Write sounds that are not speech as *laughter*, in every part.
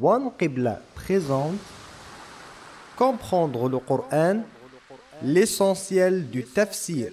One Qibla présente Comprendre le Coran, l'essentiel du tafsir.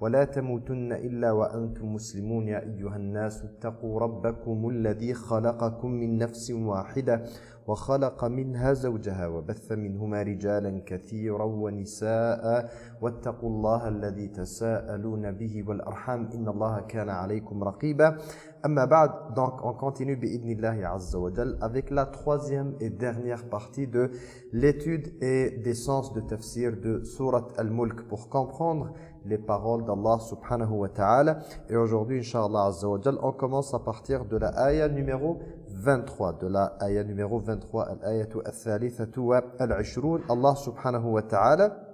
ولا تموتن إلا وأنتم مسلمون يا أيها الناس اتقوا ربكم الذي خلقكم من نفس واحدة وخلق منها زوجها وبث منهما رجالا كثيرا ونساء واتقوا الله الذي تساءلون به والأرحام إن الله كان عليكم رقيبا أما بعد donc on continue بإذن azza wa jal avec la troisième et dernière partie de l'étude et des sens de tafsir de Surat Al-Mulk pour comprendre les paroles d'Allah subhanahu wa ta'ala. Et aujourd'hui, Inch'Allah Azza wa on commence à partir de la ayah numéro 23. De la ayah numéro 23, al-ayatu al-thalithatu wa al-ishrun. Allah subhanahu wa ta'ala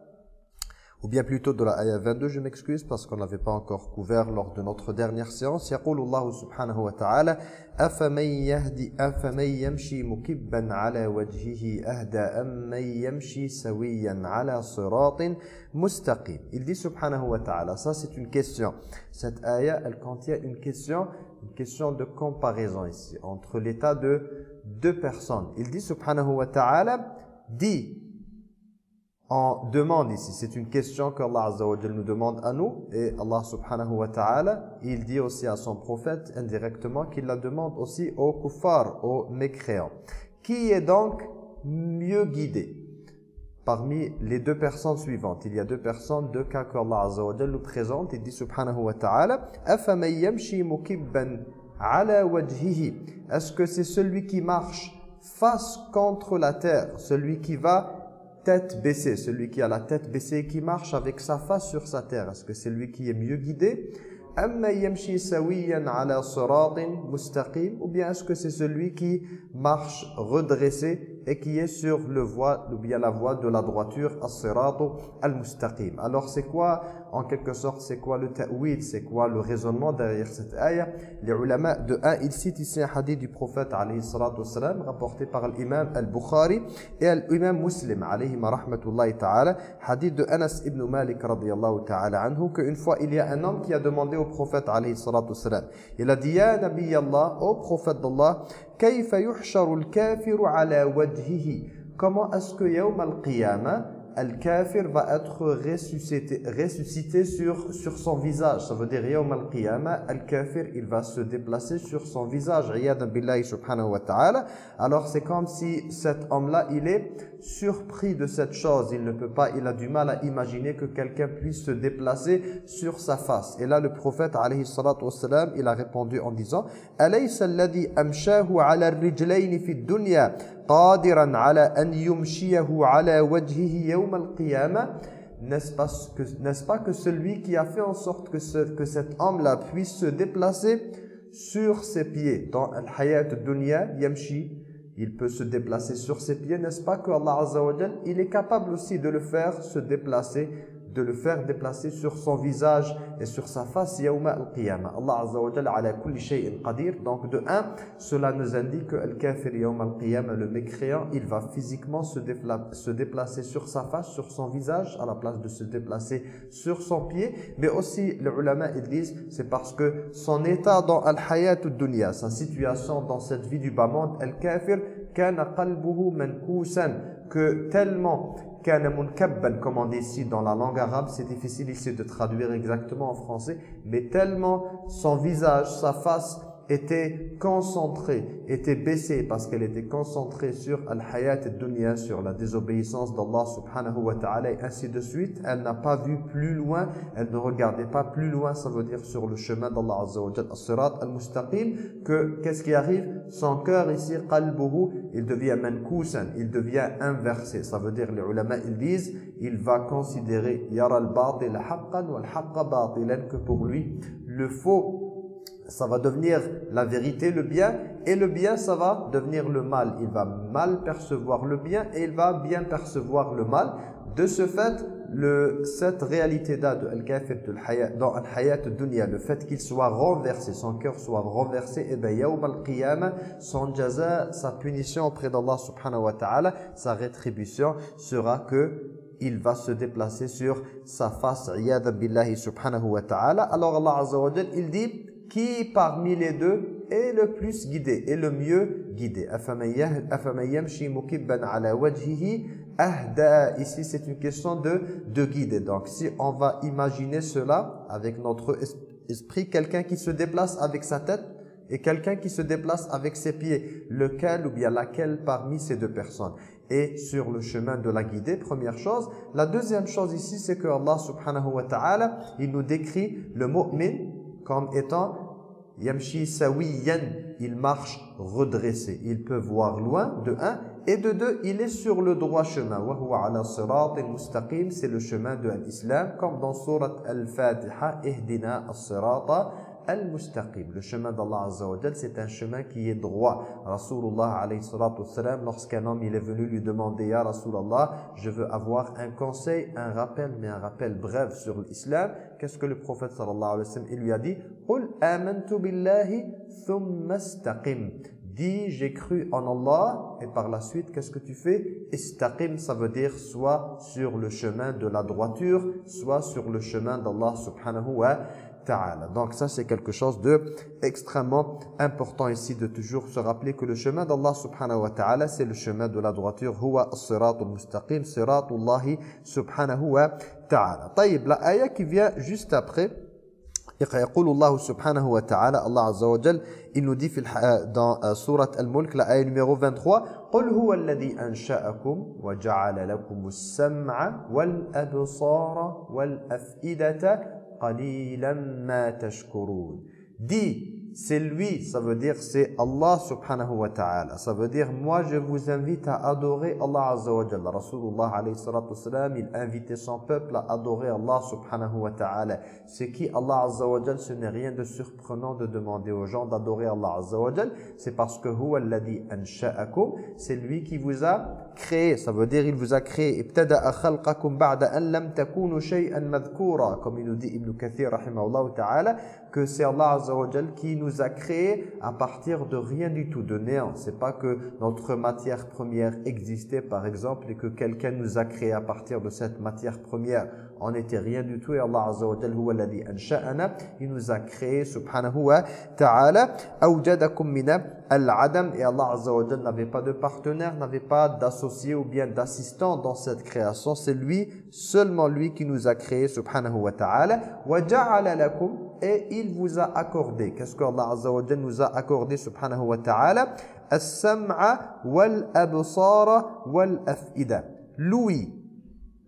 ou bien plutôt de la ayah 22, je m'excuse parce qu'on n'avait pas encore couvert lors de notre dernière séance. يقول الله سبحانه وتعالى أفمن يهدي أفمن يمشي مكبا على وجهه أهدى أم من يمشي سويا على صراط مستقيم. Il dit subhanahu wa ta'ala, ça c'est une question. Cette ayah, elle contient une question, une question de comparaison ici entre l'état de deux personnes. Il dit subhanahu wa ta'ala, dit on demande ici, c'est une question qu'Allah Azza nous demande à nous. Et Allah subhanahu wa ta'ala, il dit aussi à son prophète indirectement qu'il la demande aussi aux kuffars, aux mécréants. Qui est donc mieux guidé Parmi les deux personnes suivantes, il y a deux personnes, deux cas qu'Allah Azza wa nous présente, il dit subhanahu wa ta'ala Est-ce que c'est celui qui marche face contre la terre, celui qui va tête baissée, celui qui a la tête baissée et qui marche avec sa face sur sa terre. Est-ce que c'est lui qui est mieux guidé? Ou bien est-ce que c'est celui qui marche redressé et qui est sur le voie, ou bien la voie de la droiture, al-mustaqim? Alors c'est quoi, en quelque sorte, c'est quoi le ta'wid, c'est quoi le raisonnement derrière cette ayah Les ulama, de un, ils citent ici un hadith du prophète, alayhi salatu salam, rapporté par l'imam al-Bukhari et l'imam muslim, alayhi rahmatullahi ta'ala, hadith de Anas ibn Malik, radiyallahu ta'ala anhu, qu'une fois, il y a un homme qui a demandé au prophète, alayhi salatu salam, il a dit, Ya Nabi Allah, ô prophète d'Allah, كيف يحشر الكافر على وجهه comment est-ce que يوم القيامة al-kafir va être ressuscité, ressuscité sur, sur son visage. Ça veut dire, yawm al-qiyamah, al-kafir, il va se déplacer sur son visage. Iyadan billahi subhanahu wa ta'ala. Alors c'est comme si cet homme-là, il est surpris de cette chose. Il ne peut pas, il a du mal à imaginer que quelqu'un puisse se déplacer sur sa face. Et là, le prophète, alayhi salatu wassalam, il a répondu en disant, « Alaysa amshahu ala rijlayni fi dunya » n'est-ce pas, que celui qui a fait en sorte que, cet homme-là puisse se déplacer sur ses pieds dans al-hayat dunya il peut se déplacer sur ses pieds n'est-ce pas que Allah il est capable aussi de le faire se déplacer de le faire déplacer sur son visage et sur sa face yawma al-qiyamah. Allah Azza wa Jalla ala kulli shay'in qadir. Donc de un, cela nous indique que al-kafir yawma al-qiyamah, le mécréant, il va physiquement se, déplacer sur sa face, sur son visage, à la place de se déplacer sur son pied. Mais aussi, les ulama, ils disent, c'est parce que son état dans al-hayat dunya sa situation dans cette vie du bas monde, al-kafir, kana qalbuhu que tellement comme on dit ici dans la langue arabe, c'est difficile ici de traduire exactement en français, mais tellement son visage, sa face était concentrée, était baissée parce qu'elle était concentrée sur al-hayat dunya sur la désobéissance d'Allah subhanahu wa ta'ala et ainsi de suite. Elle n'a pas vu plus loin, elle ne regardait pas plus loin, ça veut dire sur le chemin d'Allah azza wa jalla, al-mustaqim, que qu'est-ce qui arrive? Son cœur ici, qalbuhu, il devient mankousan, il devient inversé. Ça veut dire, les ulama, ils disent, il va considérer yara al-batil haqqan wal haqqa batilan que pour lui, le faux ça va devenir la vérité, le bien, et le bien, ça va devenir le mal. Il va mal percevoir le bien et il va bien percevoir le mal. De ce fait, le, cette réalité-là de al dans al-hayat dunya, le fait qu'il soit renversé, son cœur soit renversé, et bien yawm al-qiyamah, son jaza, sa punition auprès d'Allah subhanahu wa ta'ala, sa rétribution sera que il va se déplacer sur sa face, billahi subhanahu wa ta'ala. Alors Allah azza wa il dit, qui parmi les deux est le plus guidé, est le mieux guidé. Ici, c'est une question de, de guider. Donc, si on va imaginer cela avec notre esprit, quelqu'un qui se déplace avec sa tête et quelqu'un qui se déplace avec ses pieds, lequel ou bien laquelle parmi ces deux personnes est sur le chemin de la guider, première chose. La deuxième chose ici, c'est que Allah subhanahu wa ta'ala, il nous décrit le mu'min comme étant Yamshi sawiyan, il marche redressé. Il peut voir loin, de un. Et de deux, il est sur le droit chemin. C'est le chemin de l'islam, comme dans surat Al-Fatiha, Ihdina as-sirata al-mustaqim. Le chemin d'Allah Azza wa c'est un chemin qui est droit. Rasulullah alayhi salatu lorsqu'un homme il est venu lui demander Ya Rasulallah, je veux avoir un conseil, un rappel, mais un rappel bref sur l'islam. Qu'est-ce que le prophète sallallahu alayhi wa sallam il lui a dit Qul amantu billahi thumma istaqim. Dis j'ai cru en Allah et par la suite qu'est-ce que tu fais? Istaqim ça veut dire soit sur le chemin de la droiture, soit sur le chemin d'Allah subhanahu wa donc ça c'est quelque chose de extrêmement important ici de toujours se rappeler que le chemin d'Allah subhanahu wa ta'ala c'est le chemin de la droiture huwa as-siratul mustaqim siratullahi subhanahu wa ta'ala. طيب la ayah qui vient juste après يقول الله سبحانه وتعالى الله عز وجل il nous dit dans sourate Al-Mulk la ayah numéro 23 قل هو الذي أنشأكم وجعل لكم السمع والأبصار والأفئدة قليلا ما تشكرون دي c'est lui, ça veut dire c'est Allah subhanahu wa ta'ala. Ça veut dire moi je vous invite à adorer Allah azza wa jalla. Rasulullah alayhi salatu salam, il invitait son peuple à adorer Allah subhanahu wa ta'ala. C'est qui Allah azza wa jalla, ce n'est rien de surprenant de demander aux gens d'adorer Allah azza wa jalla. C'est parce que huwa alladhi ansha'akum, c'est lui qui vous a créé. Ça veut dire il vous a créé. Ibtada'a khalqakum ba'da. Comme il nous dit Ibn Kathir que c'est Allah azza wa qui nous a créé à partir de rien du tout, de néant. C'est pas que notre matière première existait, par exemple, et que quelqu'un nous a créé à partir de cette matière première. On n'était rien du tout, et Allah Azza wa Jalla, il nous a créé, subhanahu wa ta'ala, awjadakum al-adam, et Allah Azza wa n'avait pas de partenaire, n'avait pas d'associé ou bien d'assistant dans cette création. C'est lui, seulement lui qui nous a créé, subhanahu wa ta'ala, wa ja'ala et il vous a accordé. Qu'est-ce que Allah Azza nous a accordé subhanahu wa ta'ala? As-sam'a wal-absara wal-af'ida. L'ouïe,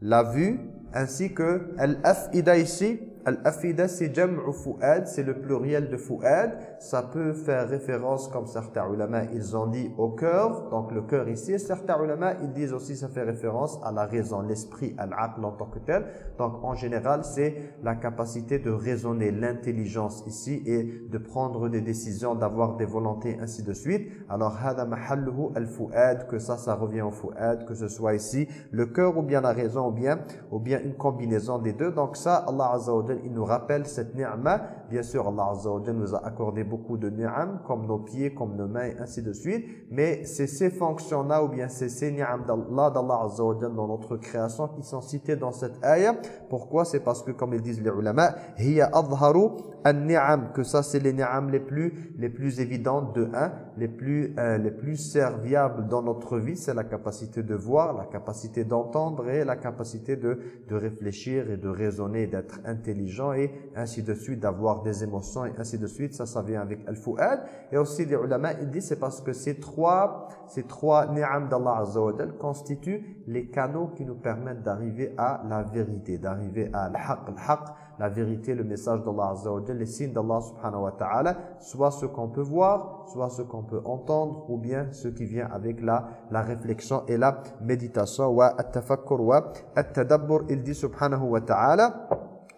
la vue, ainsi que al-af'ida ici, Al-afida, c'est jam'u fu'ad, c'est le pluriel de fu'ad. Ça peut faire référence, comme certains ulama, ils ont dit au cœur, donc le cœur ici. certains ulama, ils disent aussi ça fait référence à la raison, l'esprit, al-aql en tant que tel. Donc en général, c'est la capacité de raisonner, l'intelligence ici et de prendre des décisions, d'avoir des volontés, ainsi de suite. Alors, hada mahalluhu al-fu'ad, que ça, ça revient au fu'ad, que ce soit ici le cœur ou bien la raison ou bien, ou bien une combinaison des deux. Donc ça, Allah Azza wa il nous rappelle cette ni'ma. Bien sûr, Allah Azza wa nous a accordé beaucoup de ni'am, comme nos pieds, comme nos mains, ainsi de suite. Mais c'est ces fonctions-là, ou bien c'est ces ni'am d'Allah, Azza wa dans notre création, qui sont cités dans cette ayah. Pourquoi? C'est parce que, comme ils disent les ulama, « Hiya adharu an-ni'am » que ça, c'est les ni'am les plus, les plus évidentes de un, les plus, euh, les plus serviables dans notre vie. C'est la capacité de voir, la capacité d'entendre et la capacité de, de réfléchir et de raisonner, d'être intelligent et ainsi de suite, d'avoir des émotions et ainsi de suite. Ça, ça vient avec al-fu'ad. Et aussi, les ulama, ils disent, c'est parce que ces trois, ces trois ni'am d'Allah Azza constituent les canaux qui nous permettent d'arriver à la vérité, d'arriver à al-haq, la vérité, le message d'Allah les signes d'Allah subhanahu wa ta'ala, soit ce qu'on peut voir, soit ce qu'on peut entendre, ou bien ce qui vient avec la, la réflexion et la méditation. Wa at-tafakkur wa at-tadabbur, il dit subhanahu wa ta'ala,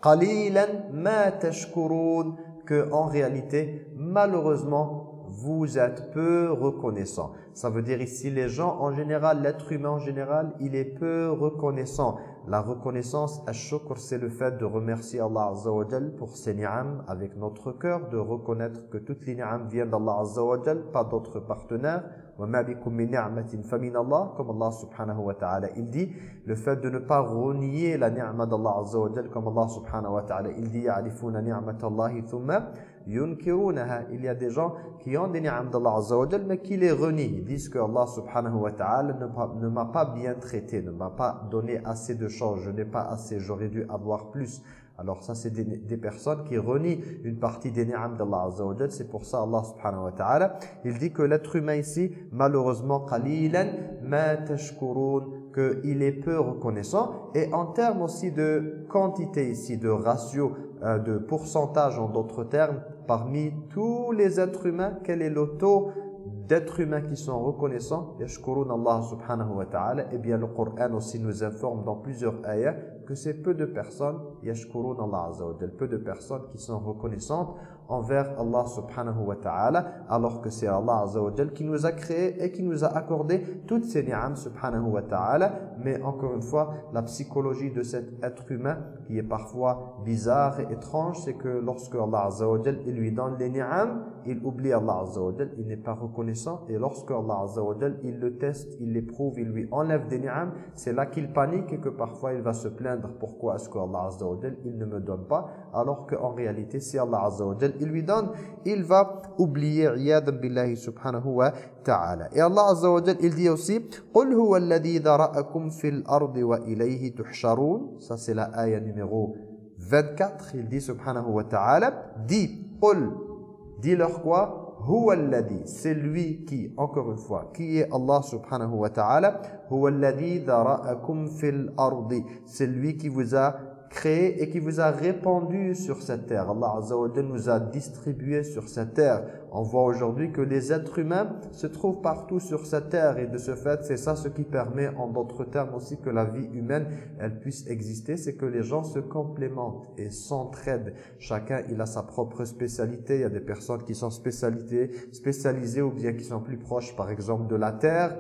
qalilan ma tashkurun que en réalité malheureusement vous êtes peu reconnaissant. Ça veut dire ici les gens en général, l'être humain en général, il est peu reconnaissant. La reconnaissance, ash-shukr, c'est le fait de remercier Allah Azza wa pour ses ni'am avec notre cœur, de reconnaître que toutes les ni'am viennent d'Allah Azza wa pas d'autres partenaires. وَمَا بِكُم مِّن نِعْمَةٍ فَمِنَ اللَّهِ Comme Allah subhanahu wa ta'ala, il dit, le fait de ne pas renier la ni'ma d'Allah Azza wa comme Allah subhanahu wa ta'ala, il dit, يَعْرِفُونَ نِعْمَةَ اللَّهِ ثُمَّ يُنْكِرُونَهَا il y a des gens qui ont des ni'am d'Allah Azza wa mais qui les renient. Ils disent que Allah subhanahu wa ta'ala ne m'a pas bien traité, ne m'a pas donné assez de choses, je n'ai pas assez, j'aurais dû avoir plus. Alors ça, c'est des, personnes qui renient une partie des ni'am d'Allah Azza wa C'est pour ça, Allah subhanahu wa ta'ala, il dit que l'être humain ici, malheureusement, qalilan ma tashkurun, qu'il est peu reconnaissant. Et en termes aussi de quantité ici, de ratio, de pourcentage en d'autres termes, parmi tous les êtres humains, quel est le taux d'êtres humains qui sont reconnaissants, yashkurun Allah subhanahu wa ta'ala, et eh bien le Coran aussi nous informe dans plusieurs ayats que c'est peu de personnes, yashkurun Allah azza wa peu de personnes qui sont reconnaissantes envers Allah subhanahu wa ta'ala, alors que c'est Allah azza wa qui nous a créé et qui nous a accordé toutes ces ni'am subhanahu wa ta'ala. Mais encore une fois, la psychologie de cet être humain qui est parfois bizarre et étrange, c'est que lorsque Allah azza wa il lui donne les ni'am, il oublie Allah azza wa il n'est pas reconnaissant. Et lorsque Allah azza wa il le teste, il l'éprouve, il lui enlève des ni'am, c'est là qu'il panique et que parfois il va se plaindre. Pourquoi est-ce que Allah azza wa il ne me donne pas Alors qu'en réalité, si Allah azza wa il lui donne, il va oublier billahi subhanahu wa ta'ala. Et Allah azza wa il dit aussi قُلْ هُوَ الَّذِي ذَرَأَكُمْ فِي الْأَرْضِ وَإِلَيْهِ تُحْشَرُونَ Ça c'est la ayah numéro 24. Il dit subhanahu wa ta'ala Dis, قُلْ Dis-leur quoi C'est lui qui, encore une fois, qui est Allah subhanahu wa ta'ala. Fil. C'est lui qui vous a créé et qui vous a répandu sur cette terre. Allah azza wa nous a distribué sur cette terre. On voit aujourd'hui que les êtres humains se trouvent partout sur cette terre et de ce fait, c'est ça ce qui permet en d'autres termes aussi que la vie humaine, elle puisse exister, c'est que les gens se complémentent et s'entraident. Chacun, il a sa propre spécialité. Il y a des personnes qui sont spécialisées, spécialisées ou bien qui sont plus proches, par exemple, de la terre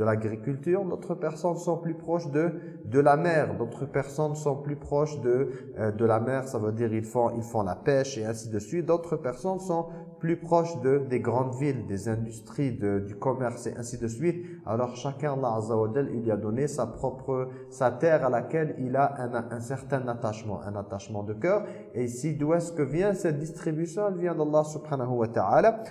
de l'agriculture, d'autres personnes sont plus proches de, de la mer, d'autres personnes sont plus proches de, euh, de la mer, ça veut dire ils font, ils font la pêche et ainsi de suite. D'autres personnes sont plus proches de, des grandes villes, des industries, du commerce et ainsi de suite. Alors chacun, Allah Azza il lui a donné sa propre, sa terre à laquelle il a un, un certain attachement, un attachement de cœur. Et ici, d'où est-ce que vient cette distribution? Elle vient d'Allah subhanahu wa ta'ala.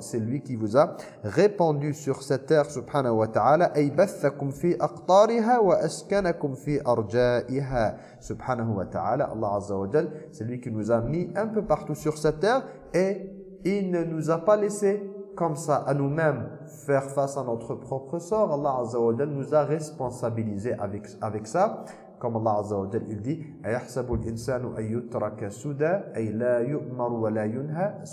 C'est lui qui vous a répandu sur cette terre subhanahu wa ta'ala. aqtariha wa askanakum arja'iha. Subhanahu wa ta'ala. Allah Azza wa c'est lui qui nous a mis un peu partout sur cette terre et il ne nous a pas laissé comme ça à nous-mêmes faire face à notre propre sort. Allah Azza nous a responsabilisés avec, avec ça. Comme Allah Azza wa il dit Est-ce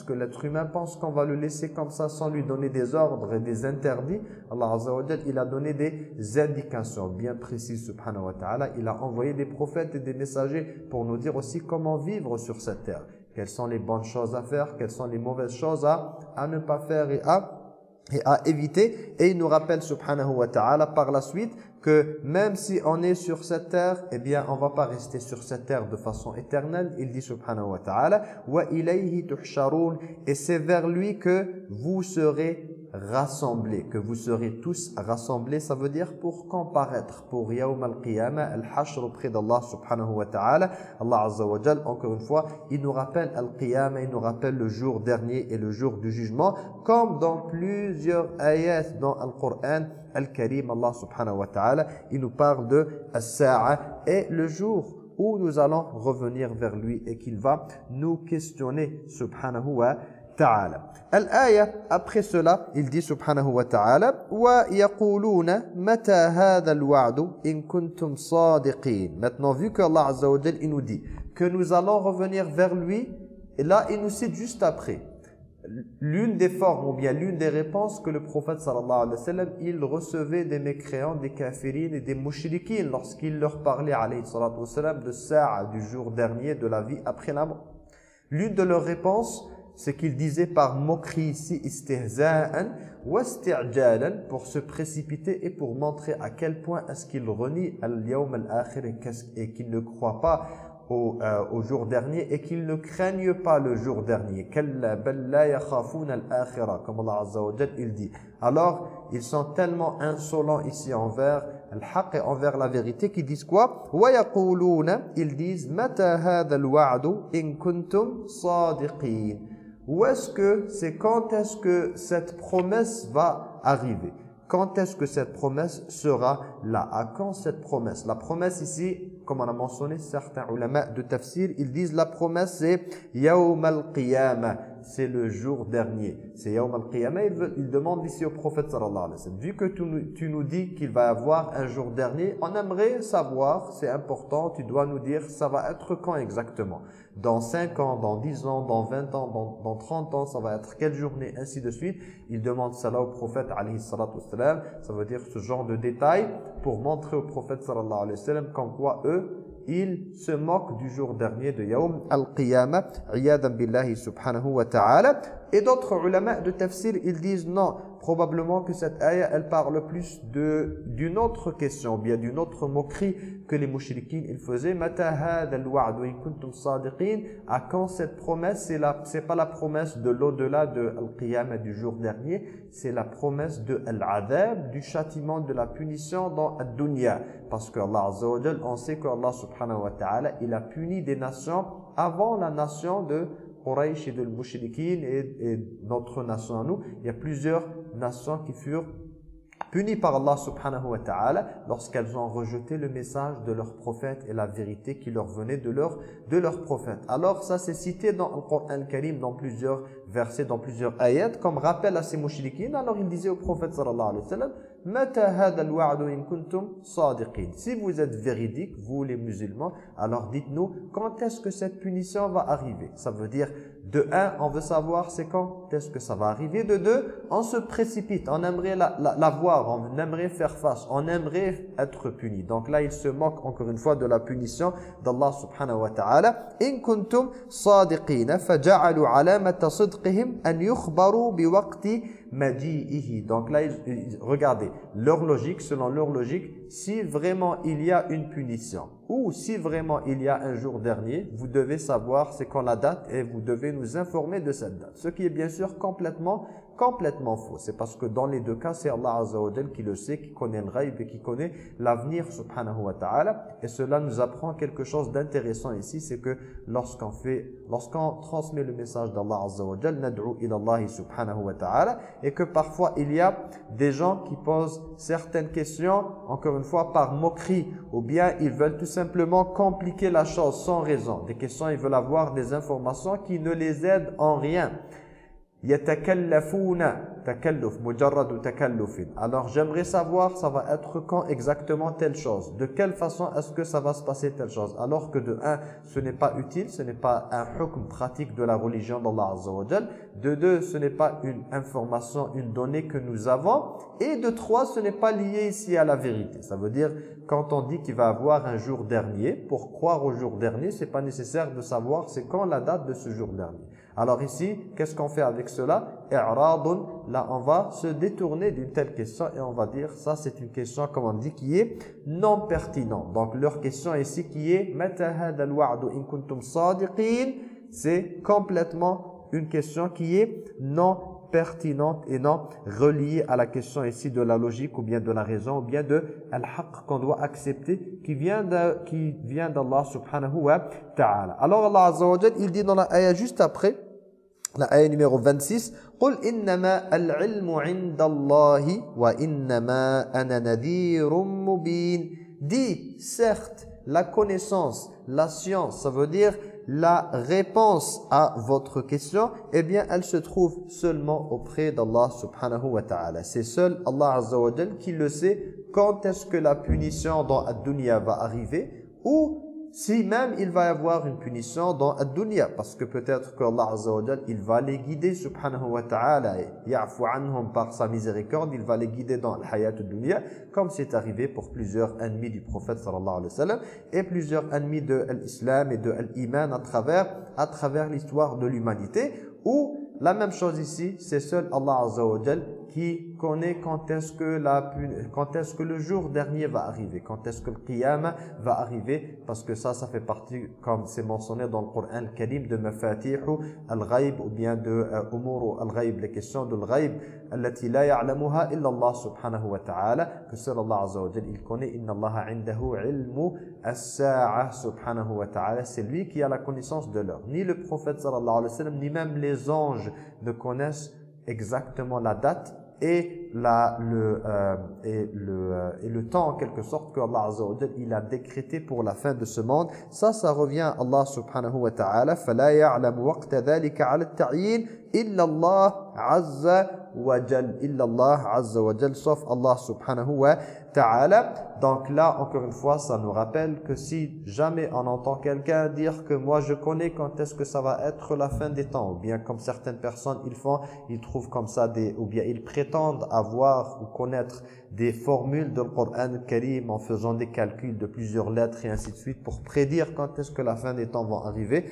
que l'être humain pense qu'on va le laisser comme ça sans lui donner des ordres et des interdits? Allah Azza il a donné des indications bien précises subhanahu wa ta'ala. Il a envoyé des prophètes et des messagers pour nous dire aussi comment vivre sur cette terre quelles sont les bonnes choses à faire, quelles sont les mauvaises choses à, à ne pas faire et à, et à éviter. Et il nous rappelle, subhanahu wa ta'ala, par la suite, que même si on est sur cette terre, eh bien, on va pas rester sur cette terre de façon éternelle. Il dit, subhanahu wa ta'ala, « Wa ilayhi tuhsharun » Et c'est vers lui que vous serez rassemblés, que vous serez tous rassemblés, ça veut dire pour comparaître, pour Yawm al-Qiyamah, al-Hashr auprès d'Allah subhanahu wa ta'ala. Allah azza wa jal, encore une fois, il nous rappelle al-Qiyamah, il nous rappelle le jour dernier et le jour du jugement, comme dans plusieurs ayats dans le Coran al-Karim, Allah subhanahu wa ta'ala, il nous parle de as-Sa'a et le jour où nous allons revenir vers lui et qu'il va nous questionner subhanahu wa ta'ala Al-aya, après cela, il dit subhanahu wa ta'ala wa. Maintenant vu que Allah il nous dit que nous allons revenir vers lui et là il nous cite juste après l'une des formes ou bien l'une des réponses que le prophète sallallahu alayhi wa il recevait des mécréants, des kafirines et des mushrikines lorsqu'il leur parlait alayhi sallam de sa'a du jour dernier de la vie après la mort. L'une de leurs réponses c'est qu'il disait par moquerie ici istihza'an wa pour se précipiter et pour montrer à quel point est-ce qu'il renie al-yawm al-akhir et qu'il ne croit pas au, euh, au jour dernier et qu'ils ne craignent pas le jour dernier. Comme Allah Azza wa il dit. Alors, ils sont tellement insolents ici envers al-haq et envers la vérité qu'ils disent quoi? Ils disent Mata hadha al-wa'du in kuntum sadiqin. Où est-ce que, c'est quand est-ce que cette promesse va arriver? Quand est-ce que cette promesse sera là? À quand cette promesse? La promesse ici, comme on a mentionné, certains ulama de tafsir, ils disent la promesse c'est Yawm al-Qiyamah, c'est le jour dernier. C'est Yawm al-Qiyamah, il, demande ici au prophète sallallahu alayhi wa sallam. Vu que tu, nous dis qu'il va y avoir un jour dernier, on aimerait savoir, c'est important, tu dois nous dire ça va être quand exactement? Dans 5 ans, dans 10 ans, dans 20 ans, dans, dans 30 ans, ça va être quelle journée, ainsi de suite. Il demande cela au prophète alayhi salam. Ça veut dire ce genre de détails pour montrer au prophète sallallahu alayhi wa sallam qu'en quoi eux, ils se moquent du jour dernier de Yawm al-Qiyamah, iyadan billahi subhanahu wa ta'ala. Et d'autres ulama de tafsir, ils disent non, probablement que cette ayah, elle parle plus d'une autre question, bien d'une autre moquerie que les mouchriquins ils faisaient. Mata kuntum. À quand cette promesse C'est la c'est pas la promesse de l'au-delà de al-qiyamah du jour dernier, c'est la promesse de al-adab, du châtiment de la punition dans ad-dunya parce que Allah on sait que Allah subhanahu wa ta'ala, il a puni des nations avant la nation de Quraysh et de Mushrikin et, et notre nation à nous. Il y a plusieurs nations qui furent punies par Allah subhanahu wa ta'ala lorsqu'elles ont rejeté le message de leur prophète et la vérité qui leur venait de leur, de leur prophète. Alors ça c'est cité dans le Coran Karim dans plusieurs versets, dans plusieurs ayats comme rappel à ces mouchriquines. Alors il disait au prophète sallallahu alayhi wa sallam si vous êtes véridiques, vous les musulmans, alors dites-nous quand est-ce que cette punition va arriver? Ça veut dire, de un, on veut savoir c'est quand est-ce que ça va arriver. De deux, on se précipite, on aimerait la, voir, on aimerait faire face, on aimerait être puni. Donc là, il se moque encore une fois de la punition d'Allah subhanahu wa ta'ala. In kuntum sadiqina faja'alu alamata an yukhbaru donc là, regardez, leur logique, selon leur logique, si vraiment il y a une punition, ou si vraiment il y a un jour dernier, vous devez savoir c'est quand la date et vous devez nous informer de cette date. Ce qui est bien sûr complètement complètement faux. C'est parce que dans les deux cas, c'est Allah Azza wa qui le sait, qui connaît le rêve et qui connaît l'avenir subhanahu wa ta'ala. Et cela nous apprend quelque chose d'intéressant ici, c'est que lorsqu'on fait, lorsqu'on transmet le message d'Allah Azza subhanahu wa ta'ala, et que parfois il y a des gens qui posent certaines questions, encore une fois, par moquerie, ou bien ils veulent tout simplement compliquer la chose sans raison. Des questions, ils veulent avoir des informations qui ne les aident en rien alors j'aimerais savoir ça va être quand exactement telle chose? De quelle façon est-ce que ça va se passer telle chose? Alors que de un ce n'est pas utile ce n'est pas un hukm pratique de la religion d'Allah azza wa de deux ce n'est pas une information une donnée que nous avons. Et de trois ce n'est pas lié ici à la vérité. Ça veut dire quand on dit qu'il va avoir un jour dernier pour croire au jour dernier c'est pas nécessaire de savoir c'est quand la date de ce jour dernier. Alors ici, qu'est-ce qu'on fait avec cela? Là, on va se détourner d'une telle question et on va dire, ça c'est une question, comme on dit, qui est non pertinente. Donc leur question ici qui est c'est complètement une question qui est non pertinente et non reliée à la question ici de la logique ou bien de la raison ou bien de al-haq qu'on doit accepter qui vient de qui vient d'Allah subhanahu wa ta'ala. Alors Allah azza wa il dit dans la ayah juste après la ayah numéro 26, قُلْ إِنَّمَا الْعِلْمُ عِنْدَ اللَّهِ وَإِنَّمَا أَنَا نَذِيرٌ مُبِينٌ Dis, certes, la connaissance, la science, ça veut dire la réponse à votre question, eh bien, elle se trouve seulement auprès d'Allah subhanahu wa ta'ala. C'est seul Allah azza wa qui le sait quand est-ce que la punition dans la dunya va arriver ou si même il va y avoir une punition dans la dunya parce que peut-être que Allah Azza wa il va les guider subhanahu wa ta'ala ya'fu anhum par sa miséricorde il va les guider dans la hayat dunya comme c'est arrivé pour plusieurs ennemis du prophète sallallahu alayhi wa sallam et plusieurs ennemis de l'islam et de l'iman à travers à travers l'histoire de l'humanité où la même chose ici, c'est seul Allah Azza wa qui connaît quand est-ce que la quand est-ce que le jour dernier va arriver, quand est-ce que le qiyam va arriver parce que ça ça fait partie comme c'est mentionné dans le Coran Karim de mafatihu al-ghaib ou bien de euh, umuru al-ghaib les questions de al-ghaib التي لا يعلمها إلا الله سبحانه وتعالى que seul Allah Azza wa il connaît inna Allah indahu ilmu as-sa'a subhanahu wa ta'ala c'est lui qui a la connaissance de l'heure ni le prophète sallallahu alayhi wa sallam ni même les anges ne connaissent exactement la date et, la, le, euh, et, le, euh, et le temps en quelque sorte que Allah Azza wa il a décrété pour la fin de ce monde. Ça, ça revient à Allah subhanahu wa ta'ala. فَلَا يَعْلَمُ وَقْتَ ذَلِكَ عَلَى التَّعْيِينِ إِلَّا اللَّهِ عَزَّ wa jal illallah azza wa jal Allah subhanahu wa ta'ala. Donc là encore une fois ça nous rappelle que si jamais on entend quelqu'un dire que moi je connais quand est-ce que ça va être la fin des temps ou bien comme certaines personnes ils font ils trouvent comme ça des ou bien ils prétendent avoir ou connaître des formules de Coran Karim en faisant des calculs de plusieurs lettres et ainsi de suite pour prédire quand est-ce que la fin des temps va arriver.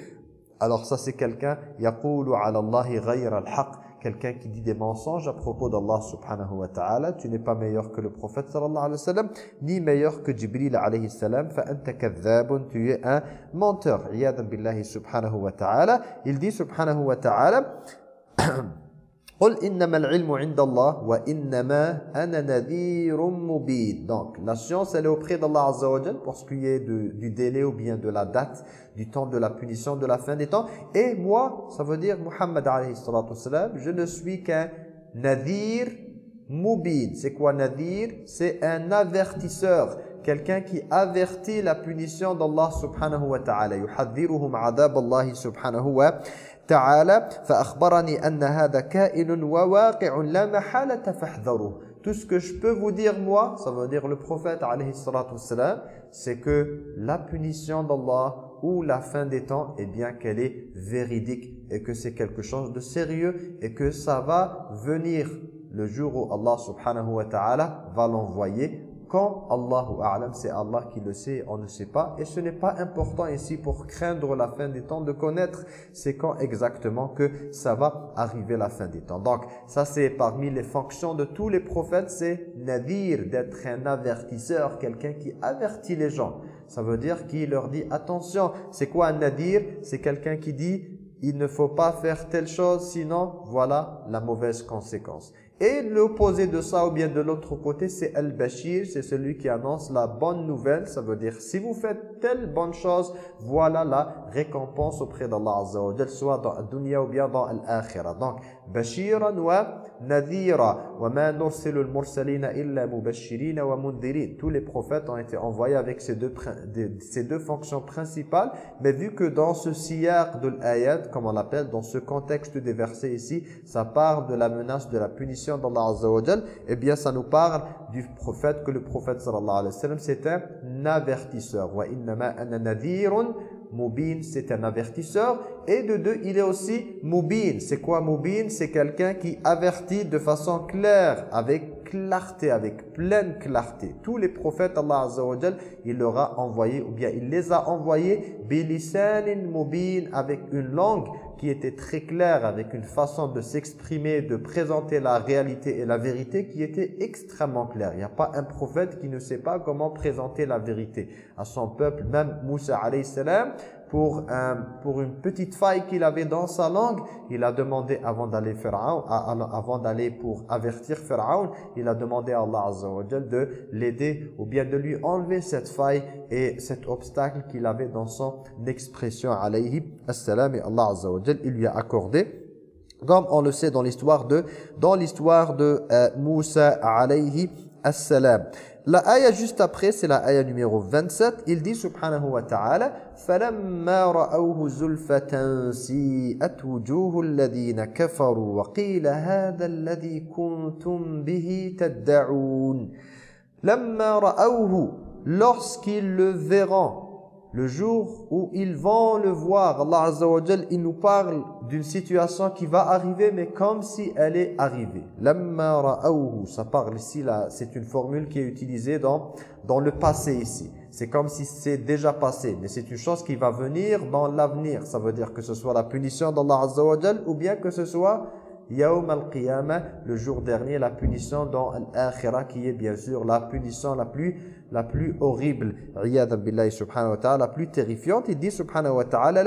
Alors ça c'est quelqu'un yaqulu ala allahi ghayra al-haq quelqu'un qui dit des mensonges à propos d'Allah subhanahu wa ta'ala, tu n'es pas meilleur que le prophète sallallahu alayhi wa sallam, ni meilleur que Jibril alayhi salam, fa'anta kadhabun, tu es un menteur. Billahi subhanahu wa ta'ala. Il dit subhanahu wa ta'ala, *clears throat* Donc, la science, elle est auprès d'Allah Azza wa pour ce qui est du délai ou bien de la date, du temps de la punition, de la fin des temps. Et moi, ça veut dire Muhammad alayhi je ne suis qu'un nadhir mubin. C'est quoi nadhir? C'est un avertisseur quelqu'un qui avertit la punition d'Allah subhanahu wa ta'ala. Yuhadhiruhum adab Allah subhanahu wa تعالى فأخبرني أن هذا كائن وواقع لا محالة فاحذروه tout ce que je peux vous dire moi ça veut dire le prophète alayhi salatu wassalam c'est que la punition d'Allah ou la fin des temps est eh bien qu'elle est véridique et que c'est quelque chose de sérieux et que ça va venir le jour où Allah subhanahu wa ta'ala va l'envoyer quand Allahu A'lam, c'est Allah qui le sait, on ne sait pas. Et ce n'est pas important ici pour craindre la fin des temps de connaître c'est quand exactement que ça va arriver la fin des temps. Donc ça c'est parmi les fonctions de tous les prophètes, c'est nadir, d'être un avertisseur, quelqu'un qui avertit les gens. Ça veut dire qu'il leur dit attention, c'est quoi un nadir? C'est quelqu'un qui dit il ne faut pas faire telle chose sinon voilà la mauvaise conséquence. Et l'opposé de ça, ou bien de l'autre côté, c'est Al-Bashir, c'est celui qui annonce la bonne nouvelle. Ça veut dire, si vous faites telle bonne chose, voilà la récompense auprès d'Allah Azza wa soit dans dunya ou bien dans l'akhirah. Donc, Bashiran wa nadhira wa ma nursilu al-mursalina illa mubashirin wa mundhirin. Tous les prophètes ont été envoyés avec ces deux, ces deux fonctions principales. Mais vu que dans ce siyaq de l'ayat, comme on l'appelle, dans ce contexte des versets ici, ça parle de la menace de la punition d'Allah Azza wa eh bien ça nous parle du prophète que le prophète sallallahu alayhi wa sallam c'est un avertisseur. Wa innama ana nadirun Mubin, c'est un avertisseur. Et de deux, il est aussi Mubin. C'est quoi Mubin? C'est quelqu'un qui avertit de façon claire, avec clarté, avec pleine clarté. Tous les prophètes, Allah Azza wa il leur a envoyé, ou bien il les a envoyés, bilisanin mubin, avec une langue qui était très claire, avec une façon de s'exprimer, de présenter la réalité et la vérité qui était extrêmement claire. Il n'y a pas un prophète qui ne sait pas comment présenter la vérité à son peuple. Même Moussa alayhi pour, un, pour une petite faille qu'il avait dans sa langue, il a demandé avant d'aller avant d'aller pour avertir Pharaon, il a demandé à Allah Azza wa de l'aider ou bien de lui enlever cette faille et cet obstacle qu'il avait dans son expression. Alayhi assalam. Et Allah Azza wa il lui a accordé. Comme on le sait dans l'histoire de dans l'histoire de euh, Moussa alayhi assalam la ayah juste après, c'est la ayah numéro 27. Il dit subhanahu wa ta'ala فَلَمَّا رَأَوْهُ زُلْفَةً سِيئَتْ وُجُوهُ الَّذِينَ كَفَرُوا وَقِيلَ هَذَا الَّذِي كُنْتُمْ بِهِ تَدَّعُونَ لَمَّا رَأَوْهُ Lorsqu'ils le verront, le jour où ils vont le voir. Allah Azza wa il nous parle d'une situation qui va arriver, mais comme si elle est arrivée. Lamma ra'awhu, ça parle ici, c'est une formule qui est utilisée dans, dans le passé ici. C'est comme si c'est déjà passé, mais c'est une chose qui va venir dans l'avenir. Ça veut dire que ce soit la punition d'Allah Azza wa ou bien que ce soit Yawm al-Qiyamah, le jour dernier, la punition dans l'akhirah qui est bien sûr la punition la plus la plus horrible, wa la plus terrifiante. Il dit subhanahu wa ta'ala,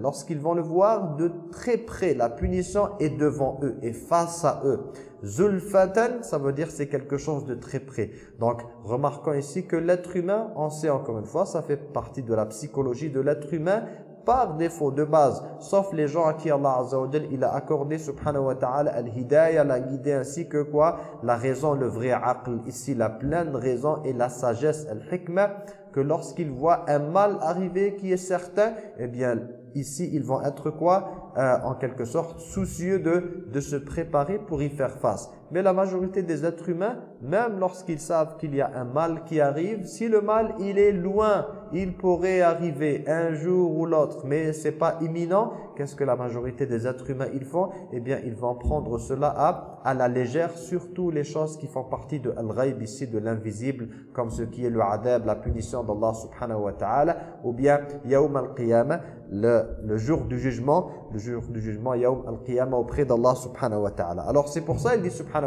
lorsqu'ils vont le voir de très près, la punition est devant eux et face à eux. Zulfatan, ça veut dire c'est quelque chose de très près. Donc, remarquons ici que l'être humain, on sait encore une fois, ça fait partie de la psychologie de l'être humain, par défaut de base, sauf les gens à qui Allah Azza wa il a accordé subhanahu wa ta'ala al-hidayah, la guidée ainsi que quoi? La raison, le vrai aql, ici la pleine raison et la sagesse, al-hikmah, que lorsqu'ils voient un mal arriver qui est certain, eh bien ici ils vont être quoi? Euh, En quelque sorte soucieux de, de se préparer pour y faire face. Mais la majorité des êtres humains, même lorsqu'ils savent qu'il y a un mal qui arrive, si le mal il est loin, il pourrait arriver un jour ou l'autre, mais c'est pas imminent, qu'est-ce que la majorité des êtres humains ils font? Eh bien, ils vont prendre cela à, à la légère, surtout les choses qui font partie de al-ghaib ici, de l'invisible, comme ce qui est le adab, la punition d'Allah subhanahu wa ta'ala, ou bien yawm al-qiyamah, le, le jour du jugement, le jour du jugement, yawm al-qiyamah auprès d'Allah subhanahu wa ta'ala. Alors c'est pour ça, il dit subhanahu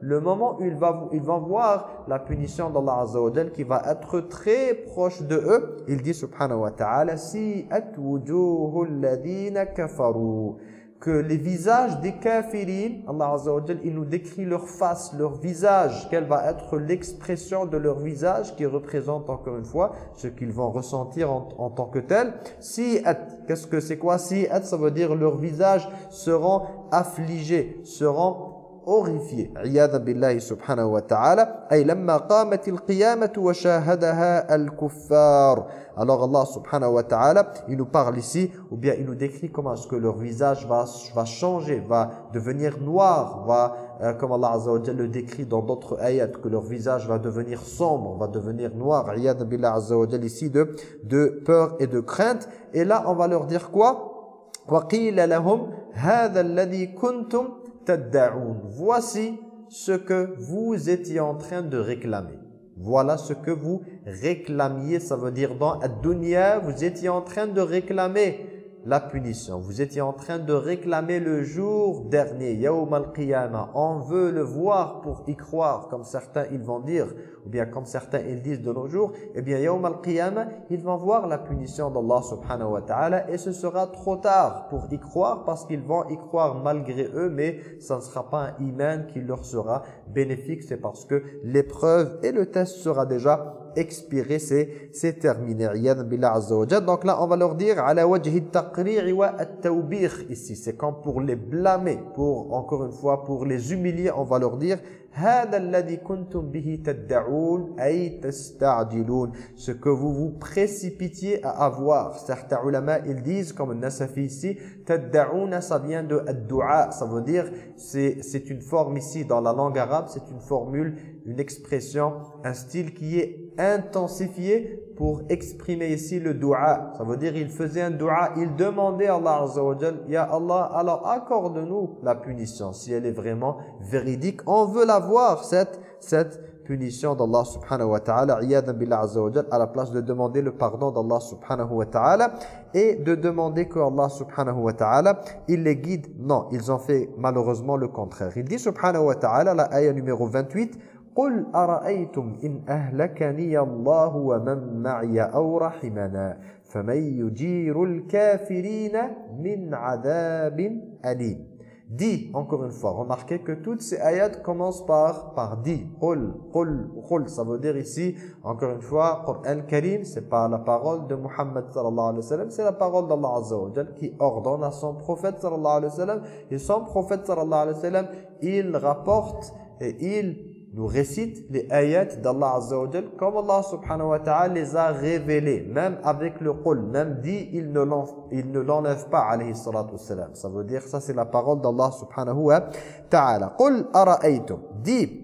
le moment où ils, va, ils vont voir la punition d'Allah Azza wa qui va être très proche de eux, il dit subhanahu wa ta'ala si kafaru que les visages des kafirin, Allah Azza wa il nous décrit leur face, leur visage, quelle va être l'expression de leur visage qui représente encore une fois ce qu'ils vont ressentir en, tant que tel. Si qu'est-ce que c'est quoi? Si ça veut dire leur visage seront affligés, seront horrifiés. Iyadha billahi subhanahu wa ta'ala. Ay lamma qamat al-qiyamatu wa shahadaha al-kuffar. Alors Allah subhanahu wa ta'ala, il nous parle ici, ou bien il nous décrit comment est-ce que leur visage va, va changer, va devenir noir, va, euh, comme Allah azza wa le décrit dans d'autres ayats, que leur visage va devenir sombre, va devenir noir. Iyadha billah azza wa ici de, de peur et de crainte. Et là, on va leur dire quoi? Voici ce que vous étiez en train de réclamer. Voilà ce que vous réclamiez, ça veut dire dans la dunya, vous étiez en train de réclamer la punition. Vous étiez en train de réclamer le jour dernier, Yawm al-Qiyamah. On veut le voir pour y croire, comme certains ils vont dire, ou bien comme certains ils disent de nos jours, eh bien Yawm al-Qiyamah, ils vont voir la punition d'Allah subhanahu wa ta'ala et ce sera trop tard pour y croire parce qu'ils vont y croire malgré eux, mais ça ne sera pas un iman qui leur sera bénéfique, c'est parce que l'épreuve et le test sera déjà expiré, c'est terminé. Donc là, on va leur dire ala wajhi taqri'i wa at-tawbih ici. C'est comme pour les blâmer, pour encore une fois pour les humilier, on va leur dire هذا الذي كنتم به تدعون أي تستعجلون ce que vous vous précipitiez à avoir certains ulama ils disent comme Nasafi ici تدعون ça vient de ad ça veut dire c'est c'est une forme ici dans la langue arabe c'est une formule une expression un style qui est intensifié pour exprimer ici le dua. Ça veut dire il faisait un dua, il demandait à Allah Azza wa Ya Allah, alors accorde-nous la punition. Si elle est vraiment véridique, on veut la voir, cette, cette punition d'Allah subhanahu wa ta'ala, billah azza wa à la place de demander le pardon d'Allah subhanahu wa ta'ala et de demander que Allah subhanahu wa ta'ala, il les guide. Non, ils ont fait malheureusement le contraire. Il dit subhanahu wa ta'ala, la ayah numéro 28, قل أرأيتم إن أهلكني الله ومن معي أو رحمنا فمن يجير الكافرين من عذاب أليم Dis, encore une fois, remarquez que toutes ces ayats commencent par, par dit. Qul, qul, qul. Ça veut dire ici, encore une fois, Qur'an Karim, c'est pas la parole de Muhammad sallallahu alayhi wa sallam, c'est la parole d'Allah azza wa qui ordonne à son prophète sallallahu alayhi wa sallam. Et son prophète sallallahu alayhi wa sallam, il rapporte et il nous récite les ayats d'Allah Azza wa comme Allah subhanahu wa ta'ala les a révélés, même avec le qul, même dit, il ne l'enlève pas, alayhi salatu wassalam. Ça veut dire, ça c'est la parole d'Allah subhanahu wa ta'ala. Qul ara'aytum, dit,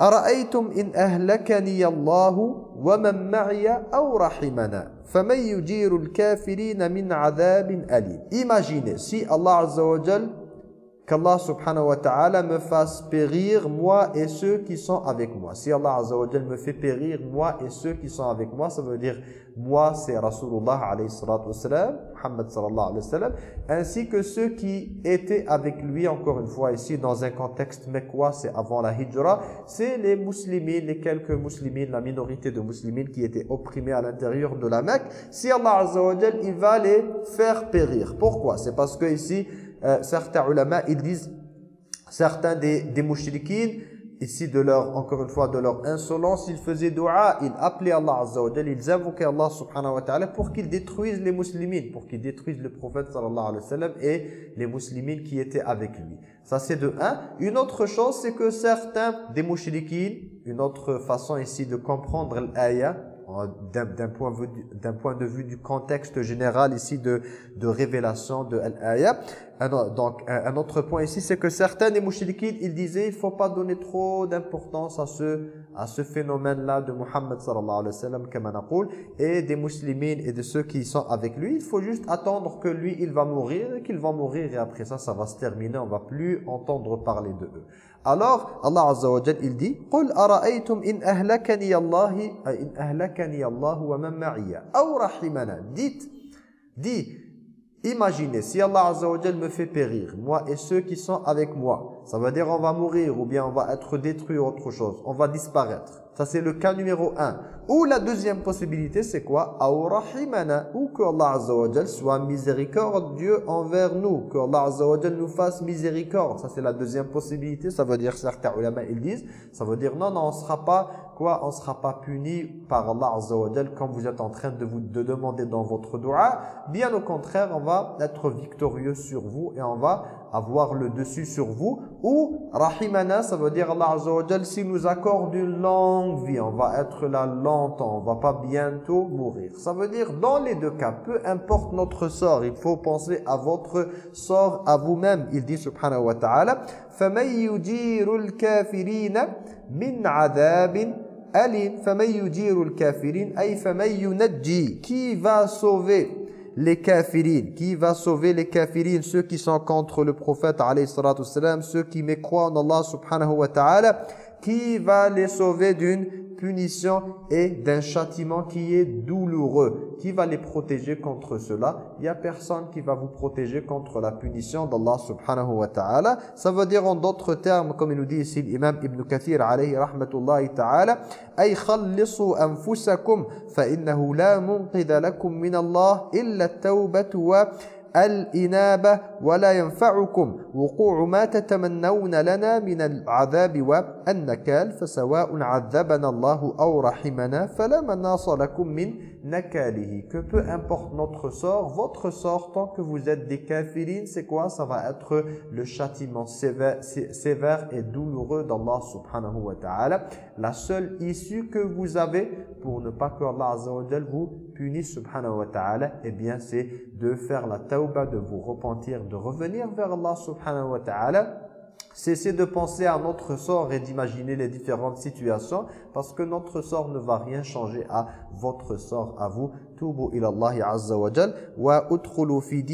أرأيتم إن أهلكني الله ومن معي أو رحمنا فمن يجير الكافرين من عذاب أليم Imaginez si Allah Azza wa qu'Allah subhanahu wa ta'ala me fasse périr moi et ceux qui sont avec moi. Si Allah azza wa me fait périr moi et ceux qui sont avec moi, ça veut dire moi c'est Rasulullah alayhi salatu wasalam, Muhammad sallallahu alayhi wa sallam, ainsi que ceux qui étaient avec lui, encore une fois ici dans un contexte quoi c'est avant la hijra, c'est les musulmans, les quelques musulmans, la minorité de musulmans qui étaient opprimés à l'intérieur de la Mecque. Si Allah azza wa il va les faire périr. Pourquoi? C'est parce que ici, euh, certains ulama, ils disent, certains des, des ici de leur, encore une fois, de leur insolence, ils faisaient dua, ils appelaient Allah Azza ils invoquaient Allah subhanahu wa ta'ala pour qu'ils détruisent les musulmans, pour qu'ils détruisent le prophète sallallahu alayhi wa sallam et les musulmans qui étaient avec lui. Ça c'est de un. Une autre chose, c'est que certains des mouchriquines, une autre façon ici de comprendre l'ayah, d'un point, point, de vue du contexte général ici de, de révélation de l'ayah. Donc, un, autre point ici, c'est que certains des mouchriquins, ils disaient, il faut pas donner trop d'importance à ce, à ce phénomène-là de Muhammad sallallahu alayhi wa sallam, comme et des musulmans et de ceux qui sont avec lui. Il faut juste attendre que lui, il va mourir, qu'il va mourir, et après ça, ça va se terminer, on va plus entendre parler de eux. Alors, Allah Azza wa Jal, il dit قُلْ أَرَأَيْتُمْ إِنْ أَهْلَكَنِيَ اللَّهِ إِنْ أَهْلَكَنِيَ اللَّهُ وَمَنْ مَعِيَ أَوْ رَحِمَنَا Dites, dis, imaginez, si Allah Azza wa Jal me fait périr, moi et ceux qui sont avec moi, ça veut dire on va mourir ou bien on va être détruit ou autre chose, on va disparaître. Ça c'est le cas numéro un. Ou la deuxième possibilité c'est quoi? Ou que Allah soit miséricordieux envers nous. Que Allah nous fasse miséricorde. Ça c'est la deuxième possibilité. Ça veut dire, certains ulama ils disent, ça veut dire non, non, on sera pas, quoi? On sera pas puni par Allah Azza quand vous êtes en train de vous de demander dans votre dua. Bien au contraire, on va être victorieux sur vous et on va avoir le dessus sur vous. Ou Rahimana, ça veut dire Allah Azza wa Jal, s'il nous accorde une longue vie, on va être là longtemps, on va pas bientôt mourir. Ça veut dire dans les deux cas, peu importe notre sort, il faut penser à votre sort à vous-même. Il dit subhanahu wa ta'ala, فَمَنْ يُجِيرُ الْكَافِرِينَ مِنْ عَذَابٍ أَلِينَ فَمَنْ يُجِيرُ الْكَافِرِينَ أي فَمَنْ يُنَجِّي Qui va sauver les kafirines. Qui va sauver les kafirines Ceux qui sont contre le prophète, alayhi salatu salam, ceux qui mécroient en Allah subhanahu wa ta'ala. Qui va les sauver d'une punition et d'un châtiment qui est douloureux. Qui va les protéger contre cela? Il n'y a personne qui va vous protéger contre la punition d'Allah subhanahu wa ta'ala. Ça veut dire en d'autres termes, comme il nous dit ici l'imam Ibn Kathir alayhi rahmatullahi ta'ala, « Ay khallisu anfusakum fa innahu la munqida lakum minallah illa tawbatu wa الإنابة ولا ينفعكم وقوع ما تتمنون لنا من العذاب والنكال فسواء عذبنا الله أو رحمنا فلا مناص لكم من nakalihi. Que peu importe notre sort, votre sort, tant que vous êtes des kafirines, c'est quoi Ça va être le châtiment sévère, sévère et douloureux d'Allah subhanahu wa ta'ala. La seule issue que vous avez pour ne pas que Allah azza wa vous punisse subhanahu wa ta'ala, eh bien c'est de faire la de vous repentir, de revenir vers Allah subhanahu wa ta'ala, cessez de penser à notre sort et d'imaginer les différentes situations parce que notre sort ne va rien changer à votre sort à vous. Toubu ilallahi azza wa jal wa fi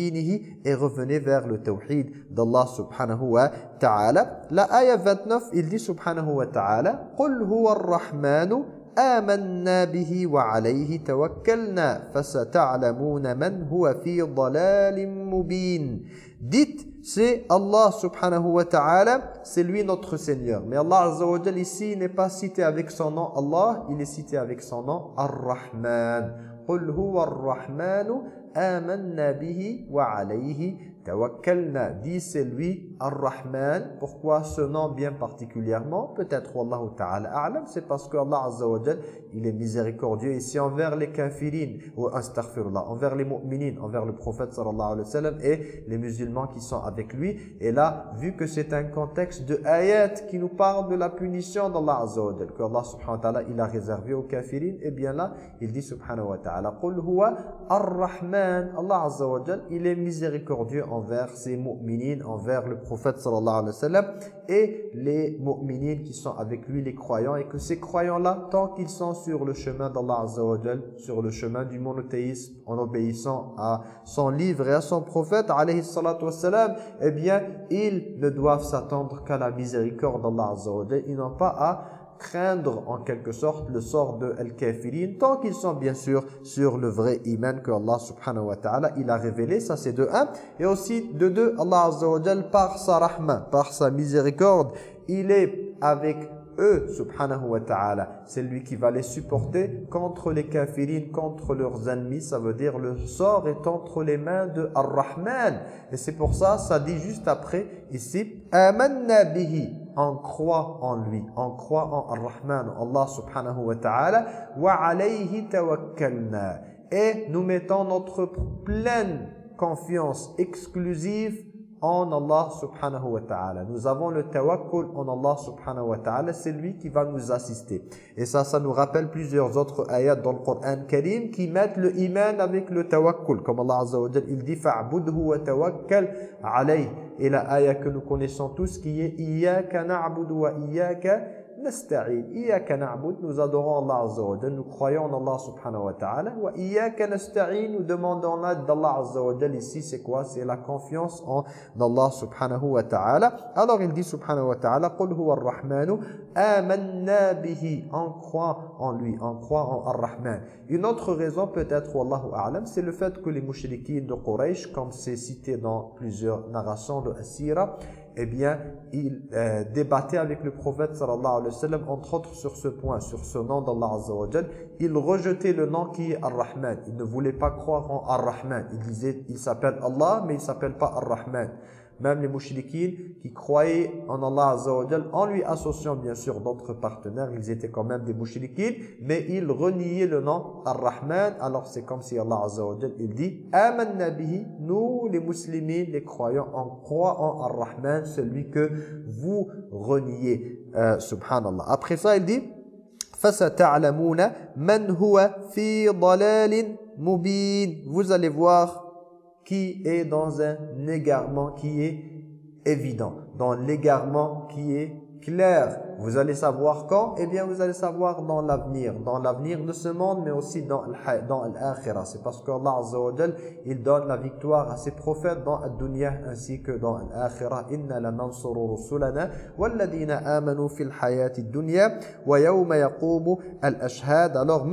et revenez vers le tawhid d'Allah subhanahu wa ta'ala. La ayah 29, il dit subhanahu wa ta'ala « huwa ar-Rahmanu » آمنا به وعليه توكلنا فستعلمون من هو في ضلال مبين. ديت سي الله سبحانه وتعالى سي لوي نوتر سينيور مي الله عز وجل ici n'est pas cité avec son nom Allah il est cité avec son nom Ar-Rahman. قل هو الرحمن امنا به وعليه Tawakkalna, dit c'est lui, Ar-Rahman. Pourquoi ce nom bien particulièrement? Peut-être, Wallahu ta'ala a'lam, c'est parce que Allah Azza wa Jal, il est miséricordieux ici envers les kafirines, ou astaghfirullah, envers les mu'minines, envers le prophète sallallahu alayhi wa sallam, et les musulmans qui sont avec lui. Et là, vu que c'est un contexte de ayat qui nous parle de la punition d'Allah Azza wa Jal, que Allah subhanahu wa ta'ala, il a réservé aux kafirines, et bien là, il dit subhanahu wa ta'ala, قُلْ huwa Ar-Rahman, Allah Azza wa Jal, il est miséricordieux envers ses mu'minines, envers le prophète sallallahu alayhi wa sallam et les mu'minines qui sont avec lui, les croyants et que ces croyants-là, tant qu'ils sont sur le chemin d'Allah azza sur le chemin du monothéisme en obéissant à son livre et à son prophète alayhi wa sallam, eh bien, ils ne doivent s'attendre qu'à la miséricorde d'Allah azza Ils n'ont pas à craindre en quelque sorte le sort de al-kafirin tant qu'ils sont bien sûr sur le vrai iman que Allah subhanahu wa ta'ala il a révélé. Ça c'est de un. Et aussi de deux Allah azza wa par sa rahma par sa miséricorde il est avec eux subhanahu wa ta'ala. C'est lui qui va les supporter contre les kafirines contre leurs ennemis. Ça veut dire le sort est entre les mains de Ar-Rahman. Et c'est pour ça ça dit juste après ici amanna bihi on croit en lui, on croit en Ar-Rahman, Allah subhanahu wa ta'ala, tawakkalna. Et nous mettons notre pleine confiance exclusive en Allah subhanahu wa ta'ala. Nous avons le tawakkul en Allah subhanahu wa ta'ala, c'est lui qui va nous assister. Et ça, ça nous rappelle plusieurs autres ayats dans le Coran Karim qui mettent le iman avec le tawakkul. Comme Allah azza wa il dit fa'budhu wa tawakkal alayh. Et la ayah que nous connaissons tous qui est iyyaka na'budu wa iyyaka nasta'in. Iyaka na'bud, nous adorons Allah Azza wa Nous croyons en Allah subhanahu wa ta'ala. Wa iyaka nasta'in, nous demandons l'aide d'Allah Azza wa Ici, c'est quoi? C'est la confiance en Allah subhanahu wa ta'ala. Alors, il dit subhanahu wa ta'ala, Qul huwa ar-Rahmanu, amanna bihi. On croit en lui, on croit en Ar-Rahman. Une autre raison, peut-être, Wallahu a'lam, c'est le fait que les mouchriquins de Quraysh, comme c'est cité dans plusieurs narrations de Asira, eh bien, il euh, débattait avec le prophète sallallahu alayhi wa sallam, entre autres sur ce point, sur ce nom d'Allah azza wa Il rejetait le nom qui est Ar-Rahman. Il ne voulait pas croire en Ar-Rahman. Il disait, il s'appelle Allah, mais il s'appelle pas Ar-Rahman. Même les mouchriquins qui croyaient en Allah Azza wa en lui associant bien sûr d'autres partenaires, ils étaient quand même des mouchriquins, mais ils reniaient le nom Ar-Rahman. Alors c'est comme si Allah Azza wa il dit Amanna bihi, nous les musulmans, les croyants, on croit en Ar-Rahman, celui que vous reniez. Euh, subhanallah. Après ça, il dit فَسَتَعْلَمُونَ مَنْ هُوَ فِي ضَلَالٍ مُبِينٍ Vous allez voir qui est dans un égarement qui est évident, dans l'égarement qui est clair. Vous allez savoir quand? Eh bien, vous allez savoir dans l'avenir. Dans l'avenir de ce monde, mais aussi dans l'akhirah. C'est parce qu'Allah Azza il donne la victoire à ses prophètes dans la dunya ainsi que dans l'akhirah. Inna lanansuru rusulana walladina amanu fil hayati dunya wa yawma yaqumu al-ashhad. Alors,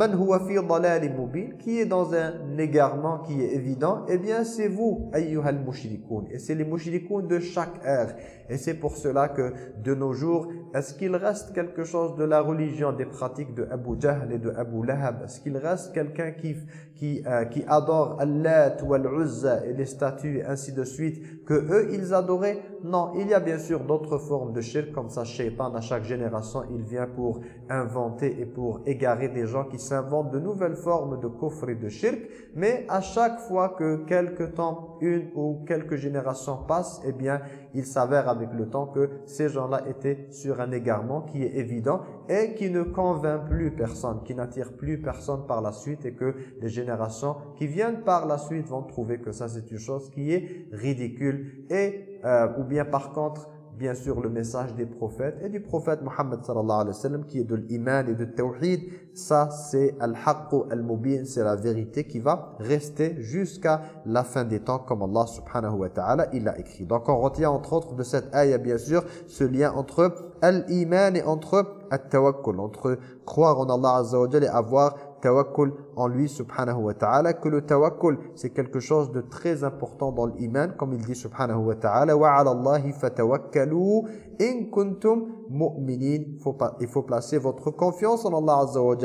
Qui est dans un égarement qui est évident? Eh bien, c'est vous, ayyuhal mushrikoun. Et c'est les mushrikoun de chaque ère. Et c'est pour cela que de nos jours, est-ce qu'il reste quelque chose de la religion, des pratiques de Abu Jahl et de Abu Lahab. Est-ce qu'il reste quelqu'un qui, qui, euh, qui adore Allah ou Al-Uzza et les statues et ainsi de suite, que eux, ils adoraient? Non, il y a bien sûr d'autres formes de shirk, comme ça, shaitan, à chaque génération, il vient pour inventer et pour égarer des gens qui s'inventent de nouvelles formes de coffre et de shirk, mais à chaque fois que quelque temps, une ou quelques générations passent, eh bien, il s'avère avec le temps que ces gens-là étaient sur un égarement qui est évident et qui ne convainc plus personne, qui n'attire plus personne par la suite et que les générations qui viennent par la suite vont trouver que ça c'est une chose qui est ridicule. Et euh, ou bien par contre bien sûr le message des prophètes et du prophète Mohammed sallallahu wa qui est de l'iman et de tawhid. Ça c'est al-haqq al-mubin c'est la vérité qui va rester jusqu'à la fin des temps comme Allah subhanahu wa ta'ala il a écrit. Donc on retient entre autres de cette ayah bien sûr ce lien entre al-iman et entre at-tawakkul entre croire en Allah azza et avoir tawakkul en lui subhanahu wa ta'ala que le tawakkul c'est quelque chose de très important dans l'iman comme il dit subhanahu wa ta'ala wa 'ala Allahi fatawakkalu in kuntum mu'minin. Il faut placer votre confiance en Allah azza wa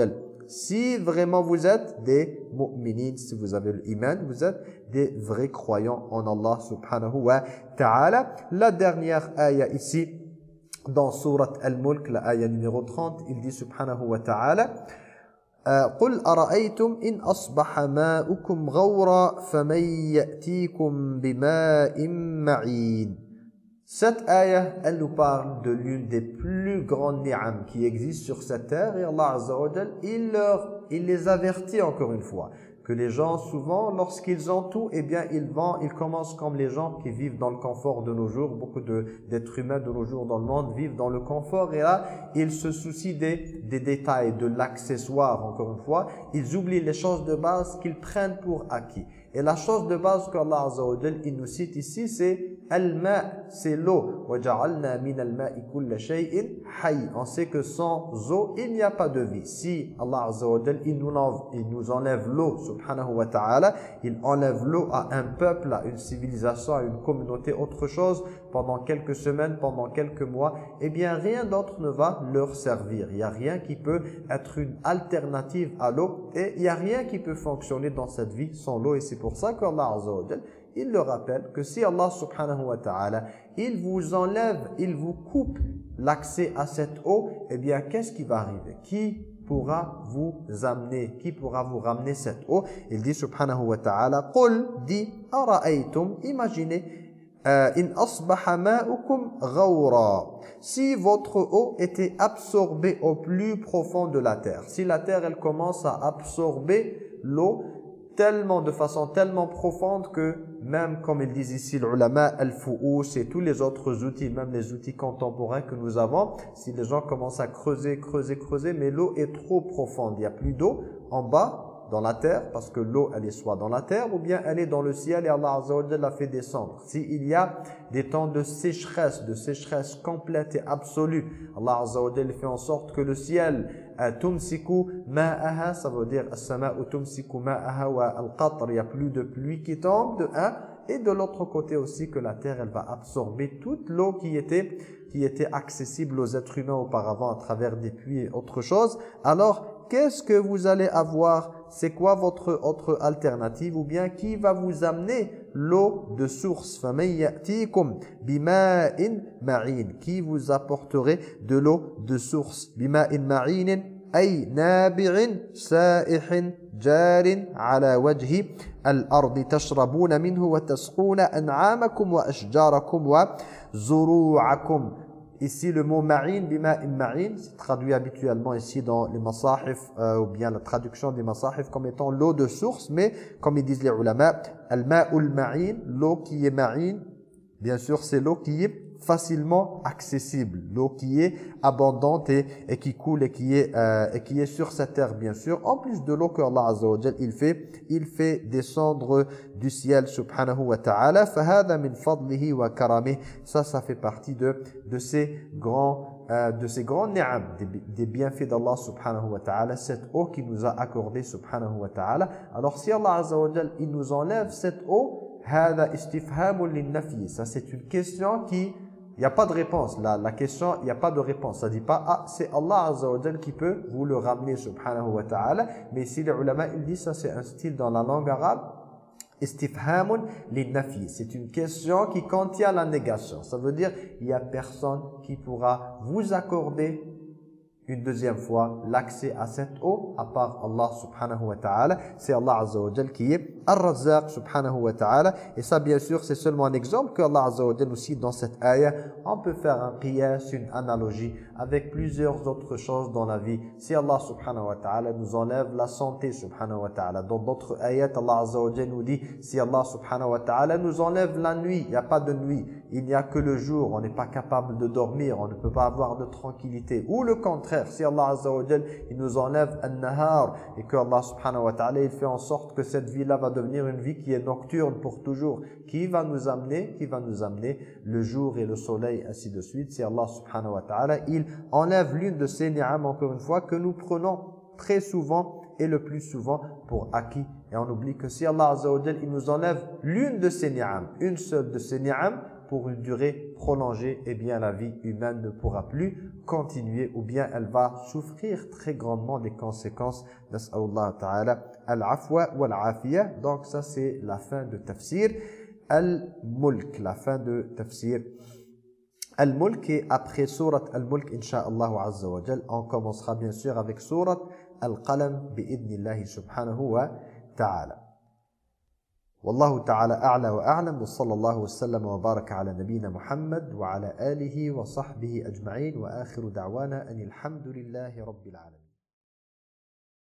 si vraiment vous êtes des mu'minin si vous avez l'iman vous êtes des vrais croyants en Allah subhanahu wa ta'ala. La dernière ayah ici dans surat al-mulk la ayah numéro 30 il dit subhanahu wa ta'ala قل أرأيتم إن أصبح ماؤكم غورا فمن يأتيكم بماء معين Cette ayah, elle nous parle de l'une des plus grandes ni'am qui existent sur cette terre et Allah Azza wa il, leur, il les avertit encore une fois que les gens, souvent, lorsqu'ils ont tout, eh bien, ils vont, ils commencent comme les gens qui vivent dans le confort de nos jours. Beaucoup d'êtres humains de nos jours dans le monde vivent dans le confort. Et là, ils se soucient des, des détails, de l'accessoire, encore une fois. Ils oublient les choses de base qu'ils prennent pour acquis. Et la chose de base qu'Allah Azza wa il nous cite ici, c'est Al-ma, c'est l'eau. وَجَعَلْنَا مِنَ الْمَاءِ كُلَّ شَيْءٍ حَيٍّ On sait que sans eau, il n'y a pas de vie. Si Allah Azza wa il nous enlève, il nous enlève l'eau, subhanahu wa ta'ala, il enlève l'eau à un peuple, à une civilisation, à une communauté, autre chose, pendant quelques semaines, pendant quelques mois, eh bien rien d'autre ne va leur servir. Il n'y a rien qui peut être une alternative à l'eau et il n'y a rien qui peut fonctionner dans cette vie sans l'eau. Et c'est pour ça qu'Allah Azza il le rappelle que si Allah subhanahu wa ta'ala, il vous enlève, il vous coupe l'accès à cette eau, eh bien qu'est-ce qui va arriver? Qui pourra vous amener? Qui pourra vous ramener cette eau? Il dit subhanahu wa ta'ala, « Qul » dit « Ara'aytum » Imaginez in asbaha ma'ukum ghawra. Si votre eau était absorbée au plus profond de la terre si la terre elle commence à absorber l'eau tellement de façon tellement profonde que même comme ils disent ici l'ulama al-fu'us et tous les autres outils même les outils contemporains que nous avons si les gens commencent à creuser creuser creuser mais l'eau est trop profonde. Il n'y a plus d'eau en bas dans la terre, parce que l'eau, elle est soit dans la terre, ou bien elle est dans le ciel, et Allah Azza wa la fait descendre. S'il y a des temps de sécheresse, de sécheresse complète et absolue, Allah Azza wa fait en sorte que le ciel, euh, tumsiku ma'aha, ça veut dire, as-sama'u tumsiku ma'aha wa al-qatr, il n'y a plus de pluie qui tombe, de un, et de l'autre côté aussi que la terre, elle va absorber toute l'eau qui était qui était accessible aux êtres humains auparavant à travers des puits et autre chose. Alors, qu'est-ce que vous allez avoir? C'est quoi votre autre alternative? Ou bien qui va vous amener l'eau de source? Qui vous apporterait de l'eau de source? Bima'in ma'in ay nabi'in sa'ih ala wajhi al-ard tashrabuna minhu wa tasquna Ici, le mot marine, bima marine, c'est traduit habituellement ici dans les masahif, euh, ou bien la traduction des masahif comme étant l'eau de source, mais comme ils disent les ulama, al-ma'ul ma'in, l'eau qui est marine, bien sûr, c'est l'eau qui est facilement accessible, l'eau qui est abondante et, et, qui coule et qui est euh, et qui est sur cette terre bien sûr. En plus de l'eau que Allah Azza wa il fait, il fait descendre du ciel subhanahu wa ta'ala. فهذا min fadlihi wa karamih. Ça ça fait partie de de ces grands euh, de ces grands ni'am, des, des bienfaits d'Allah subhanahu wa ta'ala, cette eau qui nous a accordé subhanahu wa ta'ala. Alors si Allah Azza wa il nous enlève cette eau, هذا استفهام للنفي. Ça c'est une question qui il n'y a pas de réponse. La, question, il n'y a pas de réponse. Ça ne dit pas, ah, c'est Allah Azza wa qui peut vous le ramener, subhanahu wa ta'ala. Mais ici, les ulama, ils disent, ça c'est un style dans la langue arabe, istifhamun. C'est une question qui contient la négation. Ça veut dire, il n'y a personne qui pourra vous accorder une deuxième fois l'accès à cette eau à part Allah subhanahu wa ta'ala c'est Allah azza wa qui est Ar-Razzaq subhanahu wa ta'ala. Et ça bien sûr c'est seulement un exemple que Allah azza wa jal cite dans cette ayah on peut faire un qiyas une analogie avec plusieurs autres choses dans la vie. Si Allah subhanahu wa ta'ala nous enlève la santé subhanahu wa ta'ala dans d'autres ayats Allah azza wa nous dit si Allah subhanahu wa ta'ala nous enlève la nuit il n'y a pas de nuit il n'y a que le jour on n'est pas capable de dormir on ne peut pas avoir de tranquillité ou le contraire si Allah Azza wa il nous enlève un nahar et que Allah subhanahu wa ta'ala il fait en sorte que cette vie-là va devenir une vie qui est nocturne pour toujours, qui va nous amener, qui va nous amener le jour et le soleil ainsi de suite. Si Allah subhanahu wa ta'ala il enlève l'une de ces ni'am encore une fois que nous prenons très souvent et le plus souvent pour acquis et on oublie que si Allah Azza wa il nous enlève l'une de ces ni'am, une seule de ces ni'am pour une durée prolongée, eh bien la vie humaine ne pourra plus continuer ou bien elle va souffrir très grandement des conséquences. Nas'allah ta'ala al-afwa wal-afiyah. Donc ça c'est la fin de tafsir. Al-mulk, la fin de tafsir. Al-mulk et après surat al-mulk, insha'Allah azza wa on commencera bien sûr avec surat al-qalam bi'idnillahi subhanahu wa ta'ala. والله تعالى أعلى وأعلم وصلى الله وسلم وبارك على نبينا محمد وعلى آله وصحبه أجمعين وآخر دعوانا أن الحمد لله رب العالمين.